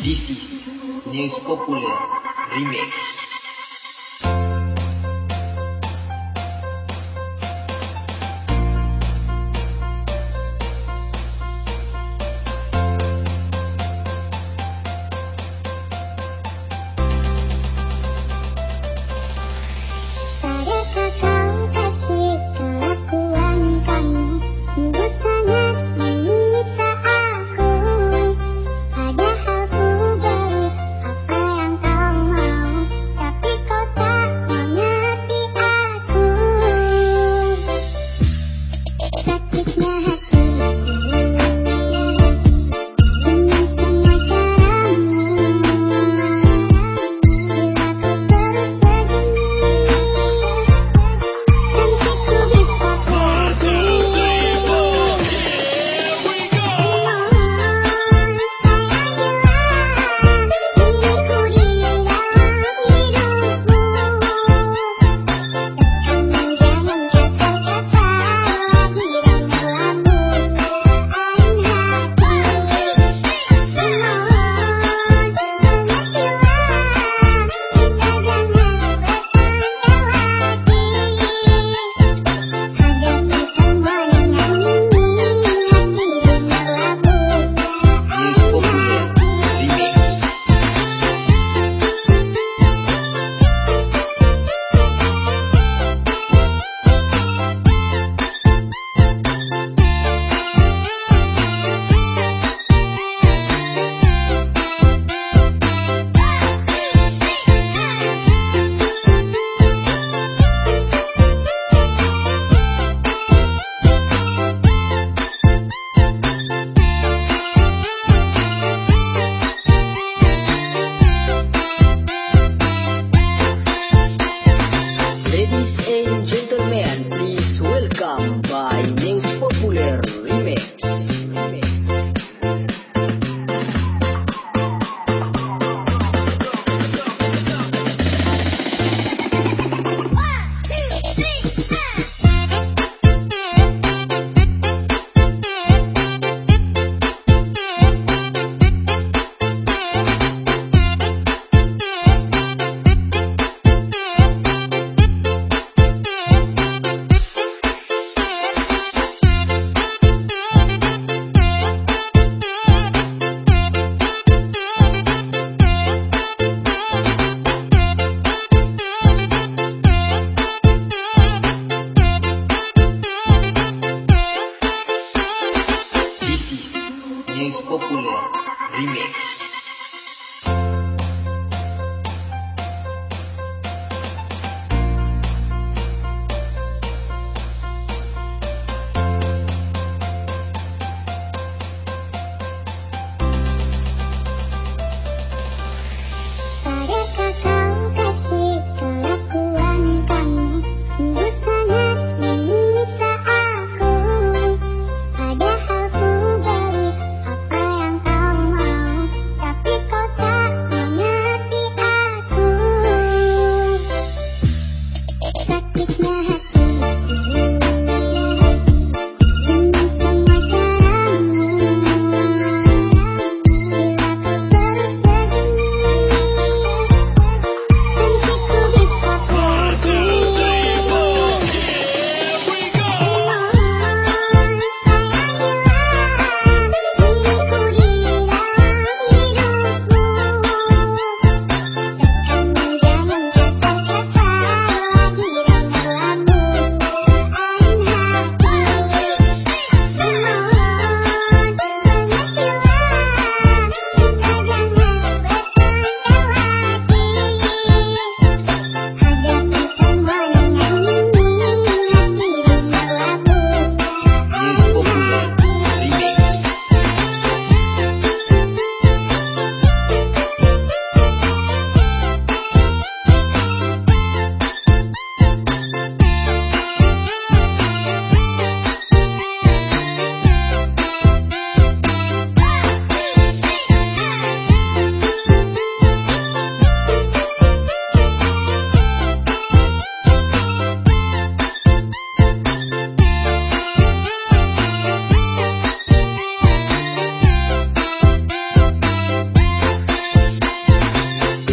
This is News Popular Remix. remix.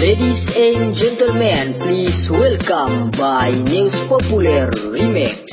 Ladies and gentlemen, please welcome by News Popular Remix.